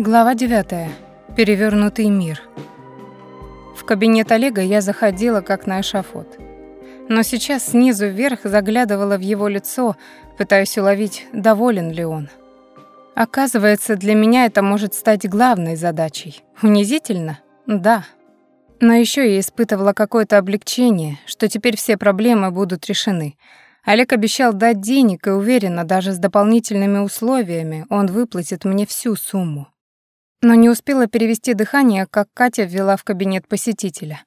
Глава 9. Перевернутый мир. В кабинет Олега я заходила как на эшафот. Но сейчас снизу вверх заглядывала в его лицо, пытаясь уловить, доволен ли он. Оказывается, для меня это может стать главной задачей. Унизительно? Да. Но еще я испытывала какое-то облегчение, что теперь все проблемы будут решены. Олег обещал дать денег и уверенно, даже с дополнительными условиями, он выплатит мне всю сумму. Но не успела перевести дыхание, как Катя ввела в кабинет посетителя.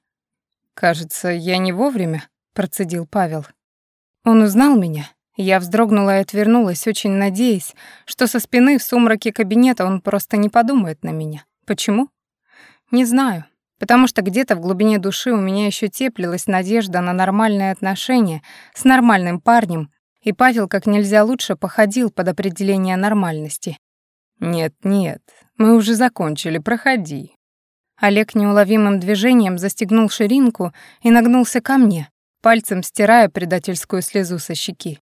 «Кажется, я не вовремя», — процедил Павел. Он узнал меня. Я вздрогнула и отвернулась, очень надеясь, что со спины в сумраке кабинета он просто не подумает на меня. Почему? Не знаю. Потому что где-то в глубине души у меня еще теплилась надежда на нормальные отношения с нормальным парнем, и Павел как нельзя лучше походил под определение нормальности. «Нет, нет, мы уже закончили, проходи». Олег неуловимым движением застегнул ширинку и нагнулся ко мне, пальцем стирая предательскую слезу со щеки.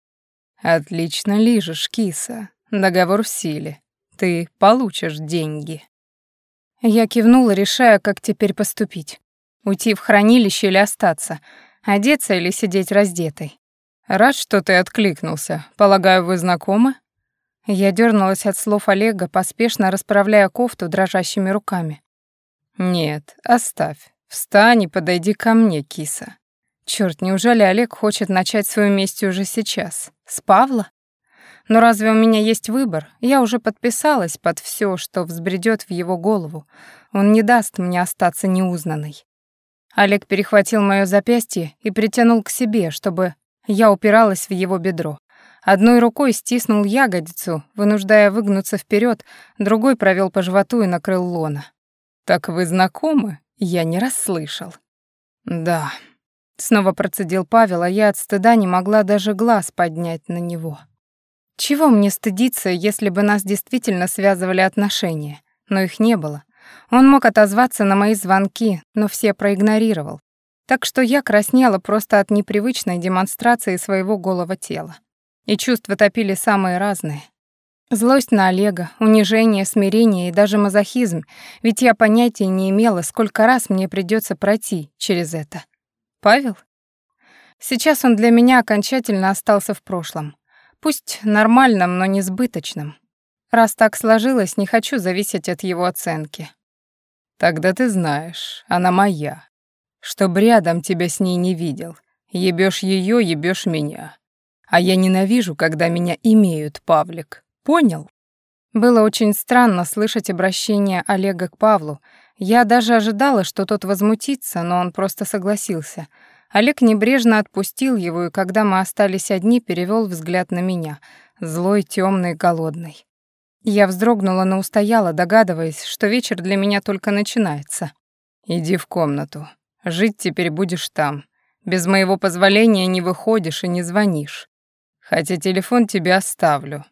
«Отлично лижешь, киса. Договор в силе. Ты получишь деньги». Я кивнула, решая, как теперь поступить. Уйти в хранилище или остаться, одеться или сидеть раздетой. «Рад, что ты откликнулся. Полагаю, вы знакомы?» Я дернулась от слов Олега, поспешно расправляя кофту дрожащими руками. «Нет, оставь. Встань и подойди ко мне, киса. Черт, неужели Олег хочет начать свою месть уже сейчас? С Павла? Но разве у меня есть выбор? Я уже подписалась под все, что взбредет в его голову. Он не даст мне остаться неузнанной. Олег перехватил моё запястье и притянул к себе, чтобы я упиралась в его бедро. Одной рукой стиснул ягодицу, вынуждая выгнуться вперед, другой провел по животу и накрыл лона. «Так вы знакомы?» Я не расслышал. «Да», — снова процедил Павел, а я от стыда не могла даже глаз поднять на него. Чего мне стыдиться, если бы нас действительно связывали отношения? Но их не было. Он мог отозваться на мои звонки, но все проигнорировал. Так что я краснела просто от непривычной демонстрации своего голого тела. И чувства топили самые разные. Злость на Олега, унижение, смирение и даже мазохизм, ведь я понятия не имела, сколько раз мне придется пройти через это. Павел? Сейчас он для меня окончательно остался в прошлом. Пусть нормальном, но несбыточном. Раз так сложилось, не хочу зависеть от его оценки. Тогда ты знаешь, она моя. Чтоб рядом тебя с ней не видел. Ебёшь её, ебёшь меня. А я ненавижу, когда меня имеют, Павлик. Понял? Было очень странно слышать обращение Олега к Павлу. Я даже ожидала, что тот возмутится, но он просто согласился. Олег небрежно отпустил его, и когда мы остались одни, перевел взгляд на меня, злой, темный, голодный. Я вздрогнула, но устояла, догадываясь, что вечер для меня только начинается. «Иди в комнату. Жить теперь будешь там. Без моего позволения не выходишь и не звонишь. Хотя телефон тебе оставлю».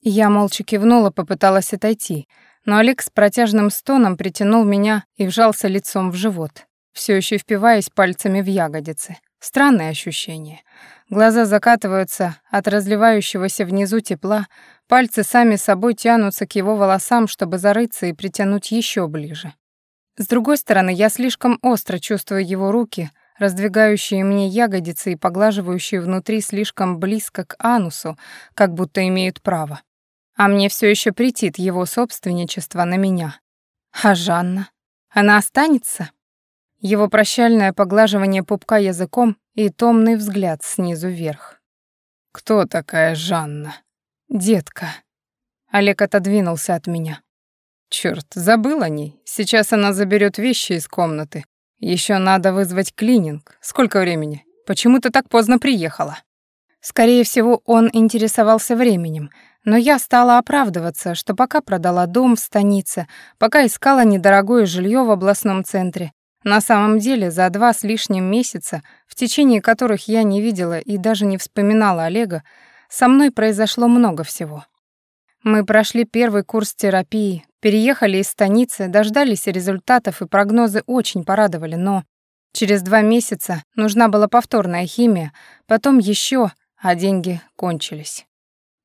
Я молча кивнула, попыталась отойти, но Олег с протяжным стоном притянул меня и вжался лицом в живот, все еще впиваясь пальцами в ягодицы. Странное ощущение. Глаза закатываются от разливающегося внизу тепла, пальцы сами собой тянутся к его волосам, чтобы зарыться и притянуть еще ближе. С другой стороны, я слишком остро чувствую его руки, раздвигающие мне ягодицы и поглаживающие внутри слишком близко к анусу, как будто имеют право. А мне все еще претит его собственничество на меня. А Жанна? Она останется? Его прощальное поглаживание пупка языком и томный взгляд снизу вверх. «Кто такая Жанна?» «Детка». Олег отодвинулся от меня. Черт, забыл о ней. Сейчас она заберет вещи из комнаты, еще надо вызвать клининг. Сколько времени? Почему ты так поздно приехала? Скорее всего, он интересовался временем, но я стала оправдываться, что пока продала дом в станице, пока искала недорогое жилье в областном центре, на самом деле за два с лишним месяца, в течение которых я не видела и даже не вспоминала Олега, со мной произошло много всего. Мы прошли первый курс терапии, переехали из станицы, дождались результатов, и прогнозы очень порадовали, но через два месяца нужна была повторная химия, потом еще, а деньги кончились.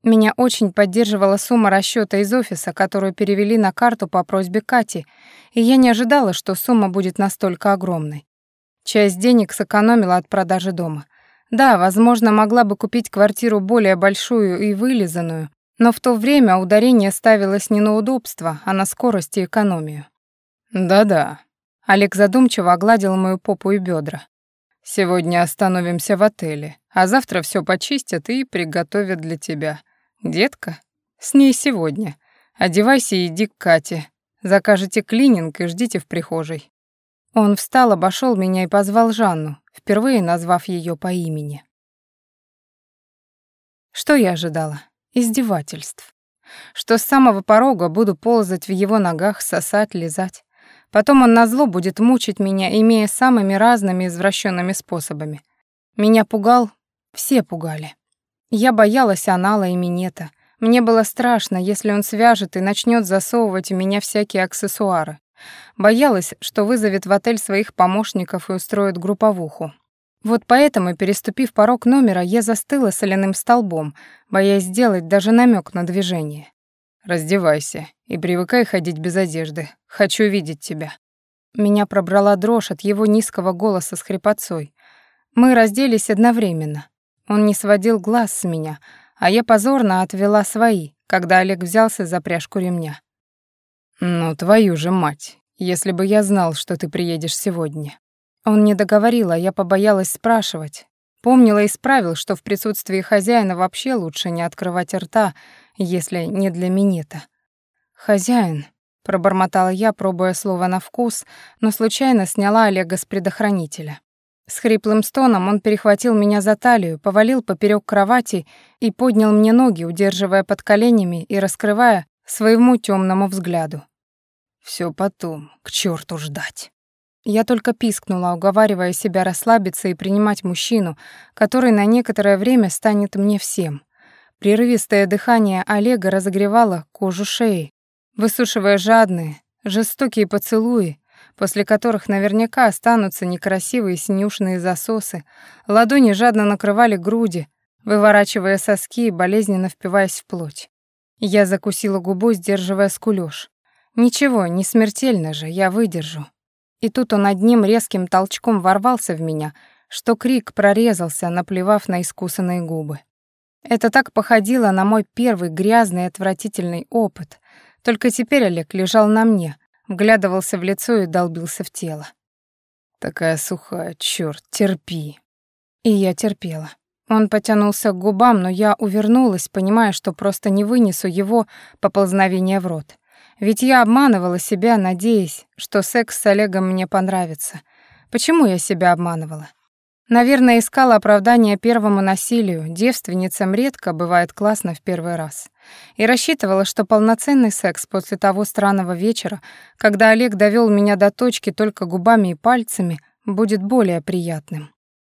Меня очень поддерживала сумма расчета из офиса, которую перевели на карту по просьбе Кати, и я не ожидала, что сумма будет настолько огромной. Часть денег сэкономила от продажи дома. Да, возможно, могла бы купить квартиру более большую и вылизанную, но в то время ударение ставилось не на удобство, а на скорость и экономию. «Да-да», — Олег задумчиво огладил мою попу и бедра. «Сегодня остановимся в отеле, а завтра все почистят и приготовят для тебя». «Детка, с ней сегодня. Одевайся и иди к Кате. Закажете клининг и ждите в прихожей». Он встал, обошел меня и позвал Жанну, впервые назвав ее по имени. Что я ожидала? Издевательств. Что с самого порога буду ползать в его ногах, сосать, лизать. Потом он назло будет мучить меня, имея самыми разными извращенными способами. Меня пугал, все пугали. Я боялась анала и минета. Мне было страшно, если он свяжет и начнет засовывать в меня всякие аксессуары. Боялась, что вызовет в отель своих помощников и устроит групповуху. Вот поэтому, переступив порог номера, я застыла соляным столбом, боясь сделать даже намек на движение. «Раздевайся и привыкай ходить без одежды. Хочу видеть тебя». Меня пробрала дрожь от его низкого голоса с хрипотцой. Мы разделись одновременно. Он не сводил глаз с меня, а я позорно отвела свои, когда Олег взялся за пряжку ремня. «Ну, твою же мать, если бы я знал, что ты приедешь сегодня». Он не договорил, а я побоялась спрашивать. Помнила и справил, что в присутствии хозяина вообще лучше не открывать рта, если не для минета. «Хозяин», — пробормотала я, пробуя слово на вкус, но случайно сняла Олега с предохранителя. С хриплым стоном он перехватил меня за талию, повалил поперек кровати и поднял мне ноги, удерживая под коленями и раскрывая своему темному взгляду. Все потом, к черту ждать. Я только пискнула, уговаривая себя расслабиться и принимать мужчину, который на некоторое время станет мне всем. Прерывистое дыхание Олега разогревало кожу шеи, высушивая жадные, жестокие поцелуи, после которых наверняка останутся некрасивые синюшные засосы, ладони жадно накрывали груди, выворачивая соски и болезненно впиваясь в плоть. Я закусила губу, сдерживая скулёж. Ничего, не смертельно же, я выдержу. И тут он одним резким толчком ворвался в меня, что крик прорезался, наплевав на искусанные губы. Это так походило на мой первый грязный и отвратительный опыт. Только теперь Олег лежал на мне, вглядывался в лицо и долбился в тело. «Такая сухая, чёрт, терпи». И я терпела. Он потянулся к губам, но я увернулась, понимая, что просто не вынесу его поползновения в рот. Ведь я обманывала себя, надеясь, что секс с Олегом мне понравится. Почему я себя обманывала? Наверное, искала оправдание первому насилию, девственницам редко бывает классно в первый раз. И рассчитывала, что полноценный секс после того странного вечера, когда Олег довел меня до точки только губами и пальцами, будет более приятным.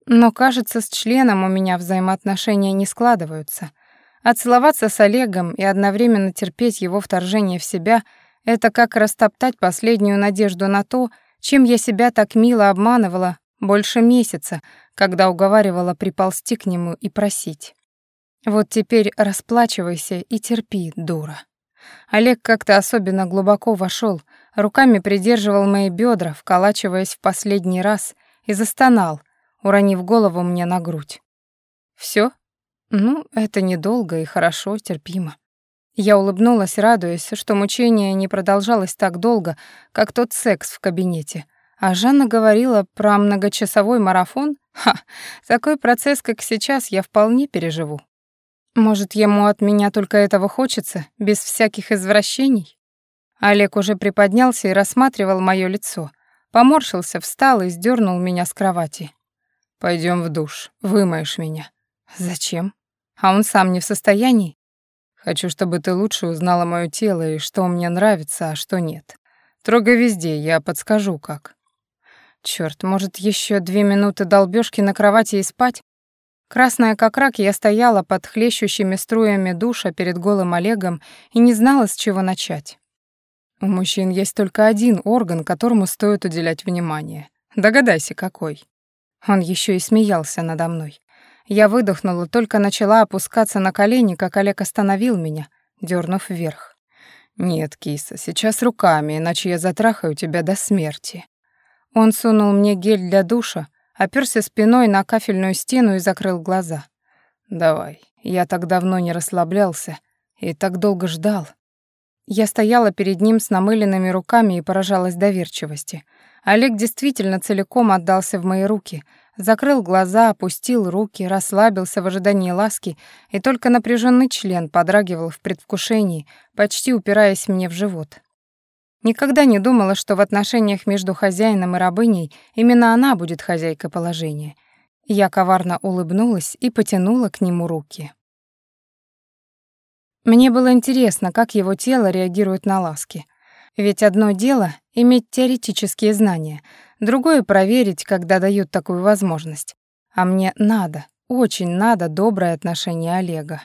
Но, кажется, с членом у меня взаимоотношения не складываются. А целоваться с Олегом и одновременно терпеть его вторжение в себя — это как растоптать последнюю надежду на то, чем я себя так мило обманывала больше месяца, когда уговаривала приползти к нему и просить. Вот теперь расплачивайся и терпи, дура. Олег как-то особенно глубоко вошел, руками придерживал мои бедра, вколачиваясь в последний раз, и застонал, уронив голову мне на грудь. Все? Ну, это недолго и хорошо, терпимо. Я улыбнулась, радуясь, что мучение не продолжалось так долго, как тот секс в кабинете, а Жанна говорила про многочасовой марафон. Ха, такой процесс, как сейчас, я вполне переживу. Может, ему от меня только этого хочется, без всяких извращений? Олег уже приподнялся и рассматривал моё лицо. Поморщился, встал и сдернул меня с кровати. Пойдем в душ, вымоешь меня». «Зачем? А он сам не в состоянии?» «Хочу, чтобы ты лучше узнала моё тело и что мне нравится, а что нет. Трогай везде, я подскажу, как». Черт, может, еще две минуты долбежки на кровати и спать? Красная как рак, я стояла под хлещущими струями душа перед голым Олегом и не знала, с чего начать. У мужчин есть только один орган, которому стоит уделять внимание. Догадайся, какой. Он еще и смеялся надо мной. Я выдохнула, только начала опускаться на колени, как Олег остановил меня, дернув вверх. «Нет, киса, сейчас руками, иначе я затрахаю тебя до смерти». Он сунул мне гель для душа, оперся спиной на кафельную стену и закрыл глаза. «Давай, я так давно не расслаблялся и так долго ждал». Я стояла перед ним с намыленными руками и поражалась доверчивости. Олег действительно целиком отдался в мои руки, закрыл глаза, опустил руки, расслабился в ожидании ласки, и только напряженный член подрагивал в предвкушении, почти упираясь мне в живот. Никогда не думала, что в отношениях между хозяином и рабыней именно она будет хозяйкой положения. Я коварно улыбнулась и потянула к нему руки. Мне было интересно, как его тело реагирует на ласки. Ведь одно дело — иметь теоретические знания, другое — проверить, когда дают такую возможность. А мне надо, очень надо доброе отношение Олега.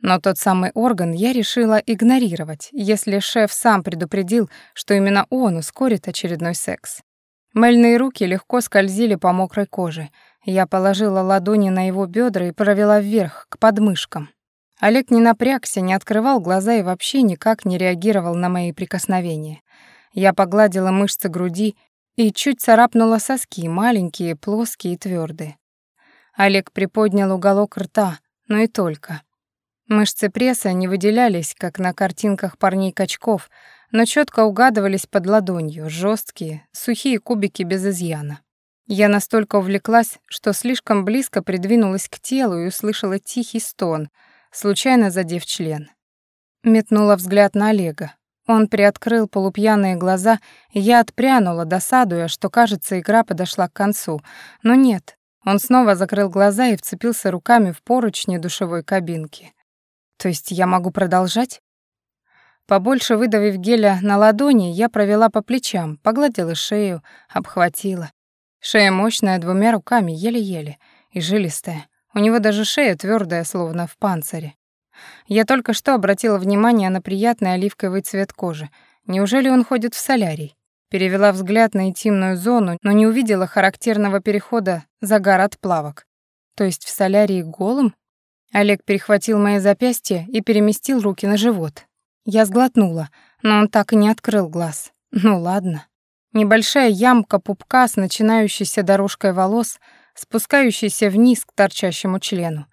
Но тот самый орган я решила игнорировать, если шеф сам предупредил, что именно он ускорит очередной секс. Мыльные руки легко скользили по мокрой коже. Я положила ладони на его бедра и провела вверх, к подмышкам. Олег не напрягся, не открывал глаза и вообще никак не реагировал на мои прикосновения. Я погладила мышцы груди и чуть царапнула соски, маленькие, плоские и твердые. Олег приподнял уголок рта, но и только. Мышцы пресса не выделялись, как на картинках парней-качков, но четко угадывались под ладонью, жесткие, сухие кубики без изъяна. Я настолько увлеклась, что слишком близко придвинулась к телу и услышала тихий стон, случайно задев член. Метнула взгляд на Олега. Он приоткрыл полупьяные глаза, и я отпрянула, досадуя, что, кажется, игра подошла к концу. Но нет, он снова закрыл глаза и вцепился руками в поручни душевой кабинки. То есть я могу продолжать? Побольше выдавив геля на ладони, я провела по плечам, погладила шею, обхватила. Шея мощная, двумя руками, еле-еле, и жилистая. У него даже шея твердая, словно в панцире. Я только что обратила внимание на приятный оливковый цвет кожи. Неужели он ходит в солярий? Перевела взгляд на интимную зону, но не увидела характерного перехода загар от плавок. То есть в солярии голым? Олег перехватил мои запястья и переместил руки на живот. Я сглотнула, но он так и не открыл глаз. Ну ладно. Небольшая ямка пупка с начинающейся дорожкой волос, спускающейся вниз к торчащему члену.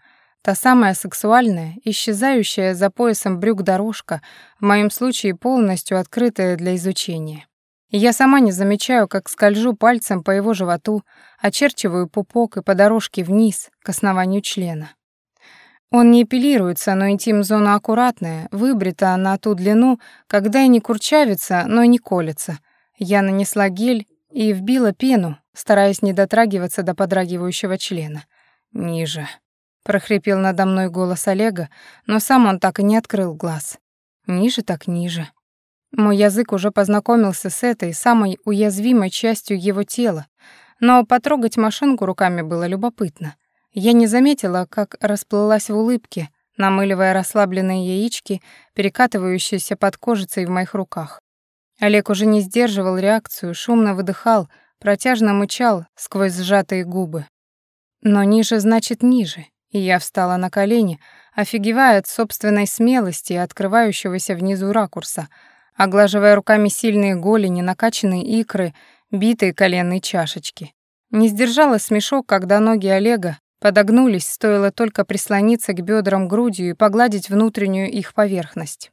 Та самая сексуальная, исчезающая за поясом брюк дорожка, в моем случае полностью открытая для изучения. Я сама не замечаю, как скольжу пальцем по его животу, очерчиваю пупок и по дорожке вниз, к основанию члена. Он не эпилируется, но интим-зона аккуратная, выбрита на ту длину, когда и не курчавится, но и не колется. Я нанесла гель и вбила пену, стараясь не дотрагиваться до подрагивающего члена. «Ниже», — прохрипел надо мной голос Олега, но сам он так и не открыл глаз. «Ниже так ниже». Мой язык уже познакомился с этой самой уязвимой частью его тела, но потрогать машинку руками было любопытно. Я не заметила, как расплылась в улыбке, намыливая расслабленные яички, перекатывающиеся под кожицей в моих руках. Олег уже не сдерживал реакцию, шумно выдыхал, протяжно мычал сквозь сжатые губы. Но ниже значит ниже, и я встала на колени, офигевая от собственной смелости и открывающегося внизу ракурса, оглаживая руками сильные голени, накачанные икры, битые коленные чашечки. Не сдержала смешок, когда ноги Олега Подогнулись, стоило только прислониться к бедрам грудью и погладить внутреннюю их поверхность.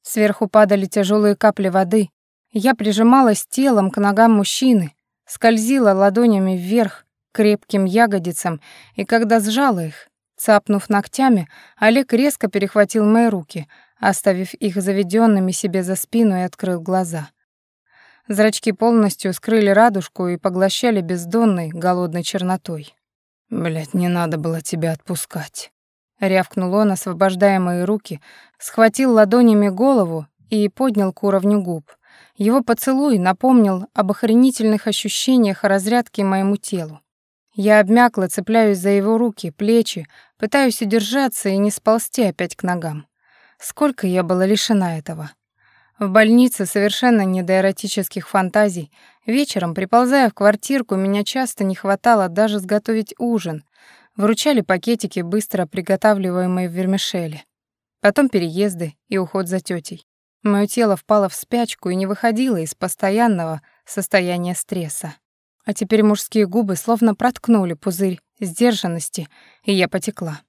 Сверху падали тяжелые капли воды. Я прижималась телом к ногам мужчины, скользила ладонями вверх, крепким ягодицам, и когда сжала их, цапнув ногтями, Олег резко перехватил мои руки, оставив их заведенными себе за спину и открыл глаза. Зрачки полностью скрыли радужку и поглощали бездонной, голодной чернотой. Блять, не надо было тебя отпускать. Рявкнул он, освобождая мои руки, схватил ладонями голову и поднял к уровню губ. Его поцелуй напомнил об охренительных ощущениях разрядки моему телу. Я обмякла, цепляюсь за его руки, плечи, пытаюсь удержаться и не сползти опять к ногам. Сколько я была лишена этого. В больнице совершенно не до эротических фантазий. Вечером, приползая в квартирку, меня часто не хватало даже сготовить ужин. Вручали пакетики, быстро приготавливаемые в вермишели. Потом переезды и уход за тетей. Моё тело впало в спячку и не выходило из постоянного состояния стресса. А теперь мужские губы словно проткнули пузырь сдержанности, и я потекла.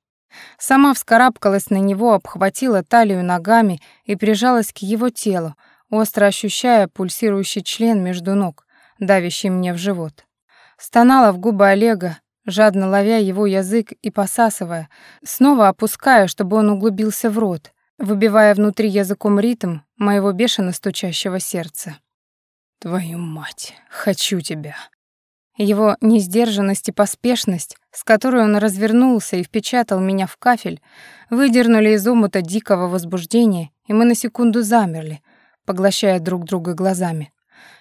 Сама вскарабкалась на него, обхватила талию ногами и прижалась к его телу, остро ощущая пульсирующий член между ног, давящий мне в живот. Стонала в губы Олега, жадно ловя его язык и посасывая, снова опуская, чтобы он углубился в рот, выбивая внутри языком ритм моего бешено стучащего сердца. «Твою мать, хочу тебя!» Его несдержанность и поспешность, с которой он развернулся и впечатал меня в кафель, выдернули из омута дикого возбуждения, и мы на секунду замерли, поглощая друг друга глазами.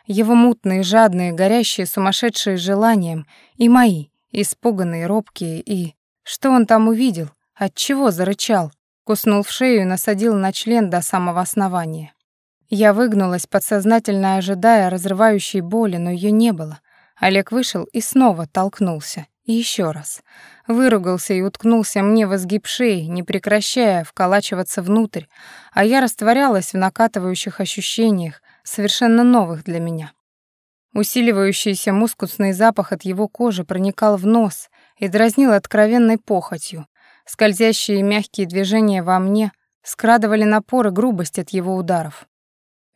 Его мутные, жадные, горящие, сумасшедшие желанием, и мои, испуганные, робкие, и... Что он там увидел? Отчего зарычал? Куснул в шею и насадил на член до самого основания. Я выгнулась, подсознательно ожидая разрывающей боли, но ее не было. Олег вышел и снова толкнулся. И еще раз. Выругался и уткнулся мне в изгиб шеи, не прекращая вколачиваться внутрь, а я растворялась в накатывающих ощущениях, совершенно новых для меня. Усиливающийся мускусный запах от его кожи проникал в нос и дразнил откровенной похотью. Скользящие мягкие движения во мне скрадывали напор и грубость от его ударов.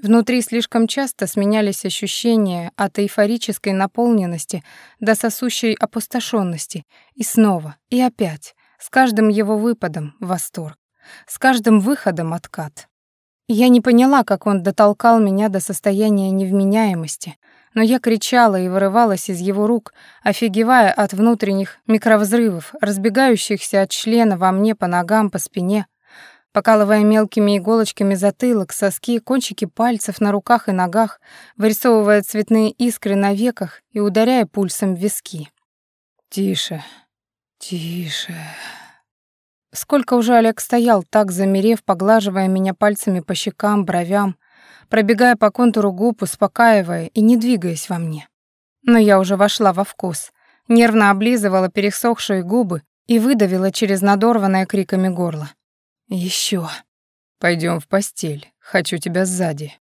Внутри слишком часто сменялись ощущения от эйфорической наполненности до сосущей опустошенности, и снова, и опять, с каждым его выпадом восторг, с каждым выходом откат. Я не поняла, как он дотолкал меня до состояния невменяемости, но я кричала и вырывалась из его рук, офигевая от внутренних микровзрывов, разбегающихся от члена во мне по ногам, по спине, покалывая мелкими иголочками затылок, соски, кончики пальцев на руках и ногах, вырисовывая цветные искры на веках и ударяя пульсом в виски. «Тише, тише...» Сколько уже Олег стоял, так замерев, поглаживая меня пальцами по щекам, бровям, пробегая по контуру губ, успокаивая и не двигаясь во мне. Но я уже вошла во вкус, нервно облизывала пересохшие губы и выдавила через надорванное криками горло. Еще. Пойдем в постель. Хочу тебя сзади.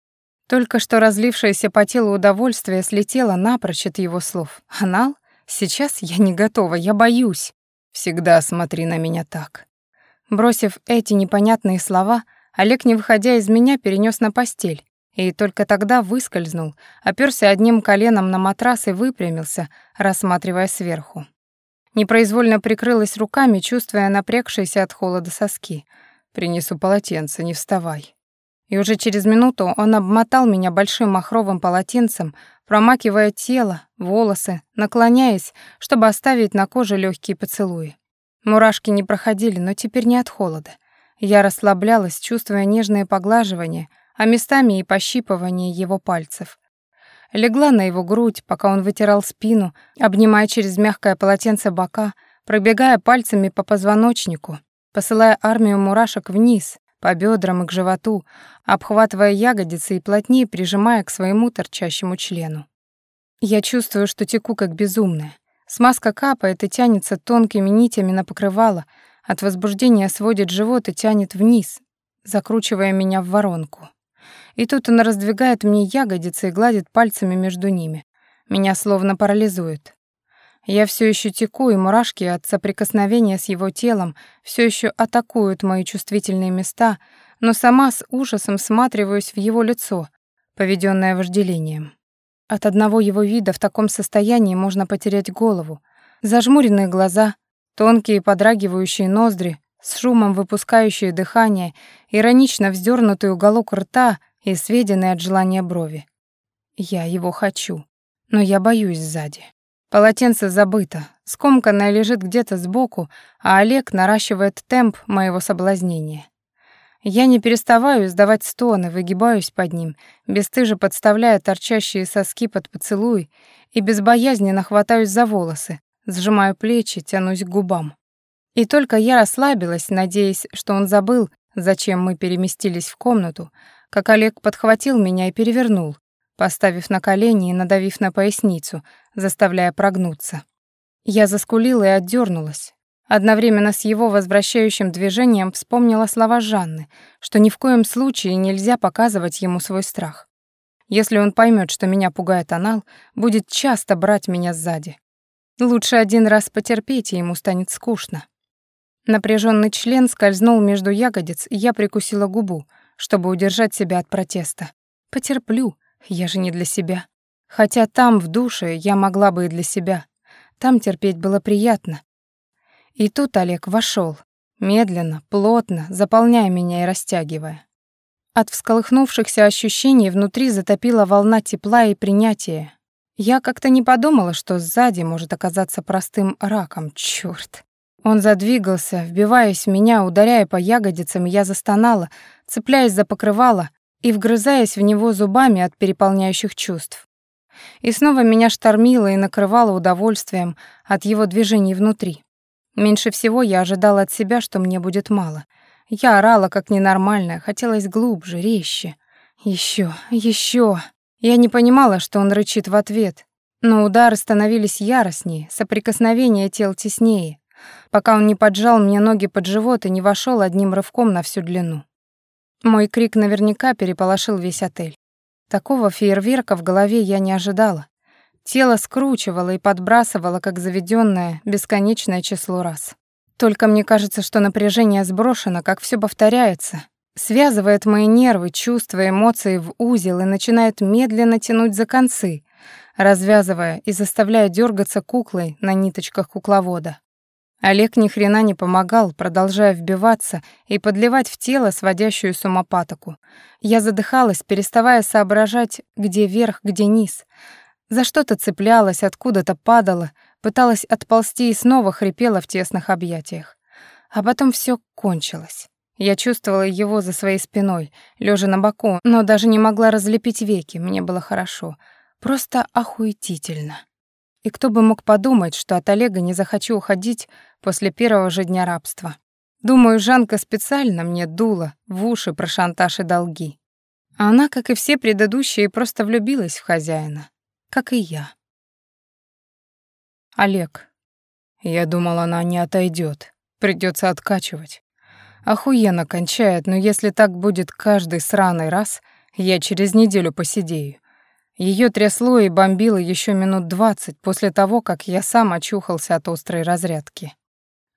Только что разлившееся по телу удовольствие слетело напрочь от его слов. Анал? Сейчас я не готова, я боюсь. Всегда смотри на меня так. Бросив эти непонятные слова, Олег, не выходя из меня, перенес на постель. И только тогда выскользнул, оперся одним коленом на матрас и выпрямился, рассматривая сверху. Непроизвольно прикрылась руками, чувствуя напрягшиеся от холода соски — Принесу полотенце, не вставай. И уже через минуту он обмотал меня большим махровым полотенцем, промакивая тело, волосы, наклоняясь, чтобы оставить на коже легкие поцелуи. Мурашки не проходили, но теперь не от холода. Я расслаблялась, чувствуя нежные поглаживания, а местами и пощипывание его пальцев. Легла на его грудь, пока он вытирал спину, обнимая через мягкое полотенце бока, пробегая пальцами по позвоночнику, посылая армию мурашек вниз, по бедрам и к животу, обхватывая ягодицы и плотнее прижимая к своему торчащему члену. Я чувствую, что теку как безумная. Смазка капает и тянется тонкими нитями на покрывало, от возбуждения сводит живот и тянет вниз, закручивая меня в воронку. И тут он раздвигает мне ягодицы и гладит пальцами между ними. Меня словно парализует. Я все еще теку, и мурашки от соприкосновения с его телом все еще атакуют мои чувствительные места, но сама с ужасом всматриваюсь в его лицо, поведенное вожделением. От одного его вида в таком состоянии можно потерять голову. Зажмуренные глаза, тонкие подрагивающие ноздри, с шумом выпускающие дыхание, иронично вздернутый уголок рта и сведенные от желания брови. Я его хочу, но я боюсь сзади. Полотенце забыто, скомканное лежит где-то сбоку, а Олег наращивает темп моего соблазнения. Я не переставаю издавать стоны, выгибаюсь под ним, бесстыже подставляя торчащие соски под поцелуй и безбоязненно хватаюсь за волосы, сжимаю плечи, тянусь к губам. И только я расслабилась, надеясь, что он забыл, зачем мы переместились в комнату, как Олег подхватил меня и перевернул, поставив на колени и надавив на поясницу, заставляя прогнуться. Я заскулила и отдернулась. Одновременно с его возвращающим движением вспомнила слова Жанны, что ни в коем случае нельзя показывать ему свой страх. Если он поймет, что меня пугает анал, будет часто брать меня сзади. Лучше один раз потерпеть, и ему станет скучно. Напряженный член скользнул между ягодиц, и я прикусила губу, чтобы удержать себя от протеста. Потерплю, я же не для себя. Хотя там, в душе, я могла бы и для себя. Там терпеть было приятно, и тут Олег вошел, медленно, плотно, заполняя меня и растягивая. От всколыхнувшихся ощущений внутри затопила волна тепла и принятия. Я как-то не подумала, что сзади может оказаться простым раком, чёрт. Он задвигался, вбиваясь в меня, ударяя по ягодицам, я застонала, цепляясь за покрывало и вгрызаясь в него зубами от переполняющих чувств. И снова меня штормило и накрывало удовольствием от его движений внутри. Меньше всего я ожидала от себя, что мне будет мало. Я орала как ненормальная, хотелось глубже, резче. Еще, еще. Я не понимала, что он рычит в ответ, но удары становились яростнее, соприкосновения тел теснее, пока он не поджал мне ноги под живот и не вошел одним рывком на всю длину. Мой крик наверняка переполошил весь отель. Такого фейерверка в голове я не ожидала. Тело скручивало и подбрасывало, как заведенное, бесконечное число раз. Только мне кажется, что напряжение сброшено, как все повторяется, связывает мои нервы, чувства, эмоции в узел и начинает медленно тянуть за концы, развязывая и заставляя дергаться куклой на ниточках кукловода. Олег ни хрена не помогал, продолжая вбиваться и подливать в тело сводящую с ума патоку. Я задыхалась, переставая соображать, где верх, где низ. За что-то цеплялась, откуда-то падала, пыталась отползти и снова хрипела в тесных объятиях. А потом все кончилось. Я чувствовала его за своей спиной, лежа на боку, но даже не могла разлепить веки, мне было хорошо. Просто охуетительно. И кто бы мог подумать, что от Олега не захочу уходить после первого же дня рабства. Думаю, Жанка специально мне дула в уши про шантаж и долги. А она, как и все предыдущие, просто влюбилась в хозяина как и я. Олег. Я думал, она не отойдет. Придется откачивать. Охуенно кончает, но если так будет каждый сраный раз, я через неделю посидею. Ее трясло и бомбило еще минут двадцать после того, как я сам очухался от острой разрядки.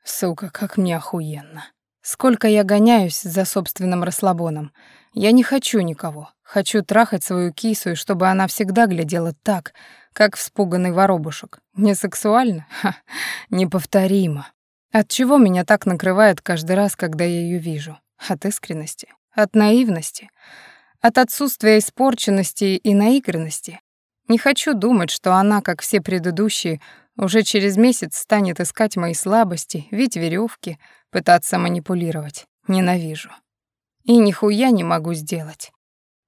Сука, как мне охуенно. Сколько я гоняюсь за собственным расслабоном. Я не хочу никого. Хочу трахать свою кису, и чтобы она всегда глядела так, как вспуганный воробушек. Не сексуально? Ха, неповторимо. От чего меня так накрывает каждый раз, когда я ее вижу? От искренности? От наивности? От отсутствия испорченности и наигранности? Не хочу думать, что она, как все предыдущие, уже через месяц станет искать мои слабости, ведь веревки, пытаться манипулировать. Ненавижу. И нихуя не могу сделать.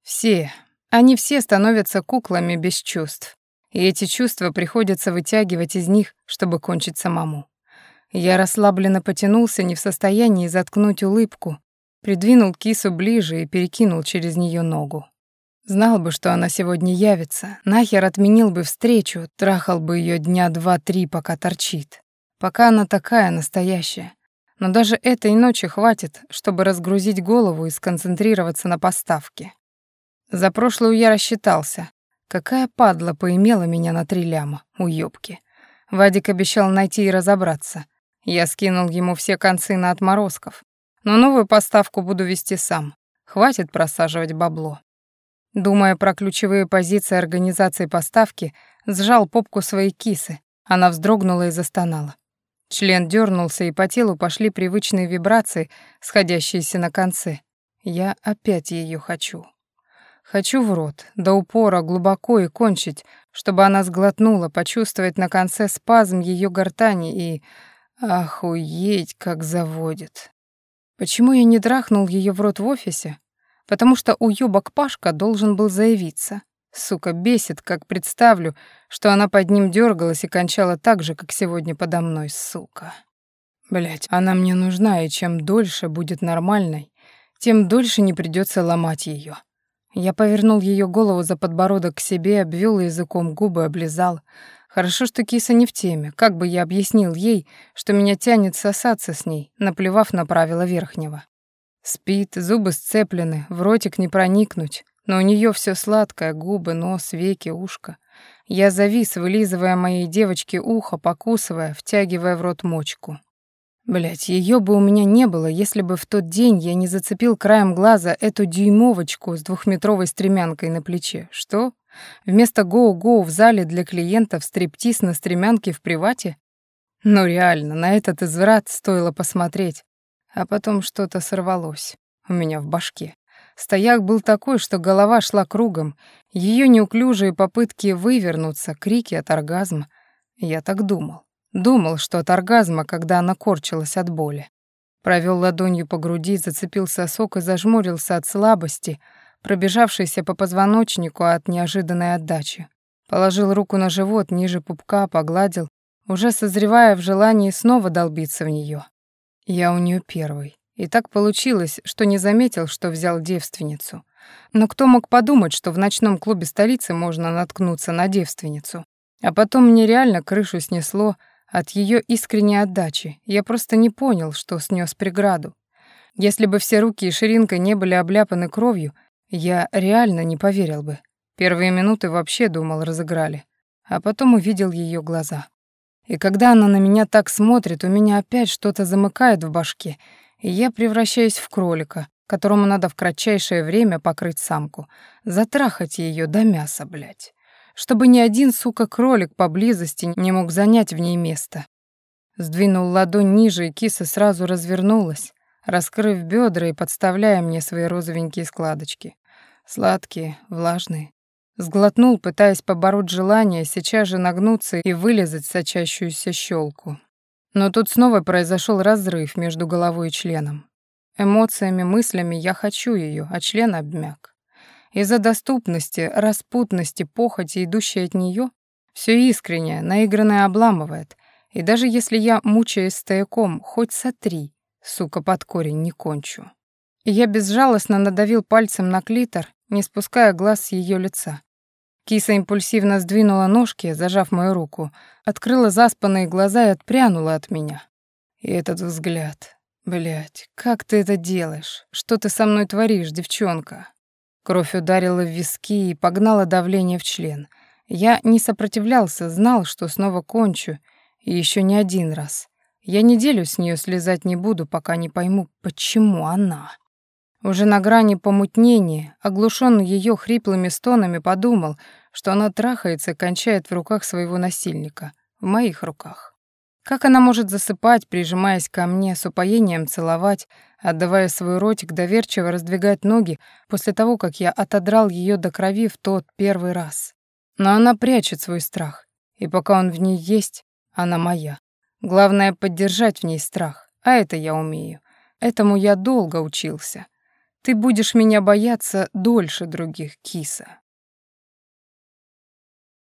Все, они все становятся куклами без чувств. И эти чувства приходится вытягивать из них, чтобы кончить самому. Я расслабленно потянулся, не в состоянии заткнуть улыбку, придвинул кису ближе и перекинул через нее ногу. Знал бы, что она сегодня явится, нахер отменил бы встречу, трахал бы ее дня два-три, пока торчит. Пока она такая настоящая. Но даже этой ночи хватит, чтобы разгрузить голову и сконцентрироваться на поставке. За прошлую я рассчитался. Какая падла поимела меня на три ляма, уёбки. Вадик обещал найти и разобраться. Я скинул ему все концы на отморозков. Но новую поставку буду вести сам. Хватит просаживать бабло. Думая про ключевые позиции организации поставки, сжал попку своей кисы. Она вздрогнула и застонала. Член дернулся, и по телу пошли привычные вибрации, сходящиеся на конце. Я опять ее хочу. Хочу в рот, до упора, глубоко и кончить, чтобы она сглотнула, почувствовать на конце спазм ее гортани и... Охуеть, как заводит. Почему я не драхнул ее в рот в офисе? Потому что уёбок Пашка должен был заявиться. Сука, бесит, как представлю, что она под ним дергалась и кончала так же, как сегодня подо мной, сука. Блять, она мне нужна, и чем дольше будет нормальной, тем дольше не придется ломать ее. Я повернул ее голову за подбородок к себе, обвел языком губы, облизал. Хорошо, что киса не в теме. Как бы я объяснил ей, что меня тянет сосаться с ней, наплевав на правила верхнего. Спит, зубы сцеплены, в ротик не проникнуть, но у нее все сладкое, губы, нос, веки, ушко. Я завис, вылизывая моей девочке ухо, покусывая, втягивая в рот мочку. Блять, ее бы у меня не было, если бы в тот день я не зацепил краем глаза эту дюймовочку с двухметровой стремянкой на плече. Что? Вместо гоу-гоу в зале для клиентов стриптиз на стремянке в привате? Ну реально, на этот изврат стоило посмотреть. А потом что-то сорвалось у меня в башке. Стояк был такой, что голова шла кругом, ее неуклюжие попытки вывернуться, крики от оргазма. Я так думал. Думал, что от оргазма, когда она корчилась от боли. Провел ладонью по груди, зацепил сосок и зажмурился от слабости, пробежавшейся по позвоночнику от неожиданной отдачи. Положил руку на живот ниже пупка, погладил, уже созревая в желании снова долбиться в нее. Я у нее первый. И так получилось, что не заметил, что взял девственницу. Но кто мог подумать, что в ночном клубе столицы можно наткнуться на девственницу? А потом мне реально крышу снесло — от ее искренней отдачи. Я просто не понял, что снес преграду. Если бы все руки и ширинка не были обляпаны кровью, я реально не поверил бы. Первые минуты вообще думал, разыграли. А потом увидел ее глаза. И когда она на меня так смотрит, у меня опять что-то замыкает в башке, и я превращаюсь в кролика, которому надо в кратчайшее время покрыть самку, затрахать ее до мяса, блядь чтобы ни один, сука, кролик поблизости не мог занять в ней место. Сдвинул ладонь ниже, и киса сразу развернулась, раскрыв бедра и подставляя мне свои розовенькие складочки. Сладкие, влажные. Сглотнул, пытаясь побороть желание сейчас же нагнуться и вылезать сочащуюся щелку. Но тут снова произошел разрыв между головой и членом. Эмоциями, мыслями я хочу ее, а член обмяк. Из-за доступности, распутности, похоти, идущей от нее, все искреннее, наигранное обламывает. И даже если я, мучаясь стояком, хоть сотри, сука, под корень не кончу. Я безжалостно надавил пальцем на клитор, не спуская глаз с ее лица. Киса импульсивно сдвинула ножки, зажав мою руку, открыла заспанные глаза и отпрянула от меня. И этот взгляд. Блядь, как ты это делаешь? Что ты со мной творишь, девчонка? Кровь ударила в виски и погнала давление в член. Я не сопротивлялся, знал, что снова кончу, и еще не один раз. Я неделю с нее слезать не буду, пока не пойму, почему она. Уже на грани помутнения, оглушенный ее хриплыми стонами, подумал, что она трахается и кончает в руках своего насильника, в моих руках. Как она может засыпать, прижимаясь ко мне, с упоением целовать, отдавая свой ротик, доверчиво раздвигать ноги после того, как я отодрал ее до крови в тот первый раз? Но она прячет свой страх, и пока он в ней есть, она моя. Главное — поддержать в ней страх, а это я умею. Этому я долго учился. Ты будешь меня бояться дольше других, киса.